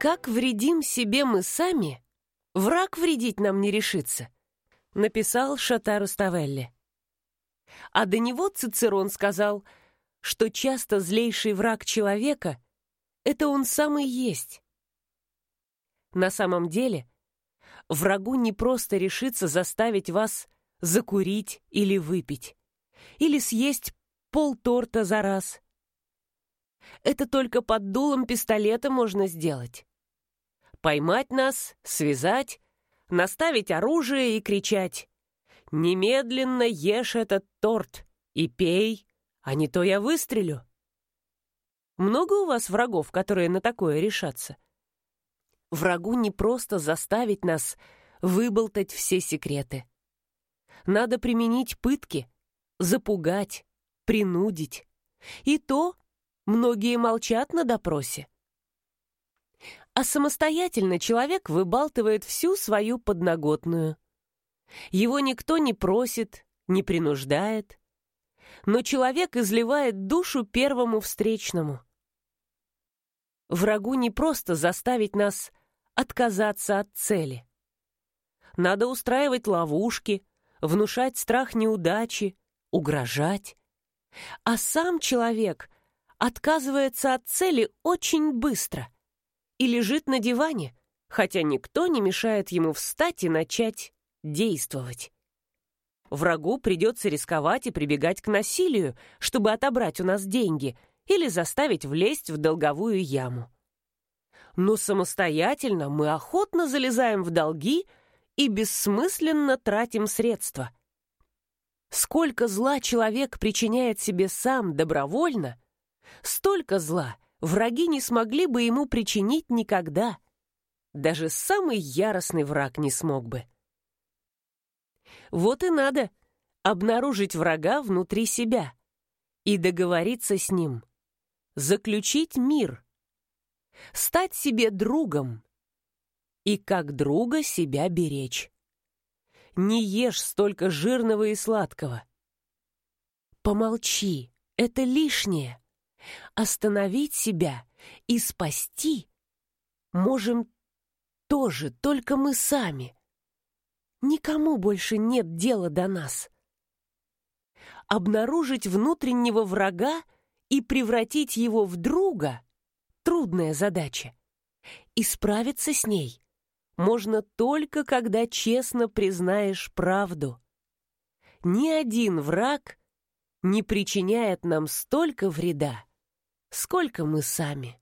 Как вредим себе мы сами, враг вредить нам не решится, написал Шатару Ставелли. А до него Цицерон сказал, что часто злейший враг человека — это он сам и есть. На самом деле, врагу не просто решится заставить вас закурить или выпить, или съесть полторта за раз. Это только под дулом пистолета можно сделать поймать нас, связать, наставить оружие и кричать «Немедленно ешь этот торт и пей, а не то я выстрелю». Много у вас врагов, которые на такое решатся? Врагу не просто заставить нас выболтать все секреты. Надо применить пытки, запугать, принудить. И то многие молчат на допросе а самостоятельно человек выбалтывает всю свою подноготную. Его никто не просит, не принуждает, но человек изливает душу первому встречному. Врагу не просто заставить нас отказаться от цели. Надо устраивать ловушки, внушать страх неудачи, угрожать. А сам человек отказывается от цели очень быстро — и лежит на диване, хотя никто не мешает ему встать и начать действовать. Врагу придется рисковать и прибегать к насилию, чтобы отобрать у нас деньги или заставить влезть в долговую яму. Но самостоятельно мы охотно залезаем в долги и бессмысленно тратим средства. Сколько зла человек причиняет себе сам добровольно, столько зла — враги не смогли бы ему причинить никогда. Даже самый яростный враг не смог бы. Вот и надо обнаружить врага внутри себя и договориться с ним, заключить мир, стать себе другом и как друга себя беречь. Не ешь столько жирного и сладкого. Помолчи, это лишнее. Остановить себя и спасти можем тоже только мы сами. Никому больше нет дела до нас. Обнаружить внутреннего врага и превратить его в друга — трудная задача. И справиться с ней можно только, когда честно признаешь правду. Ни один враг не причиняет нам столько вреда, сколько мы сами.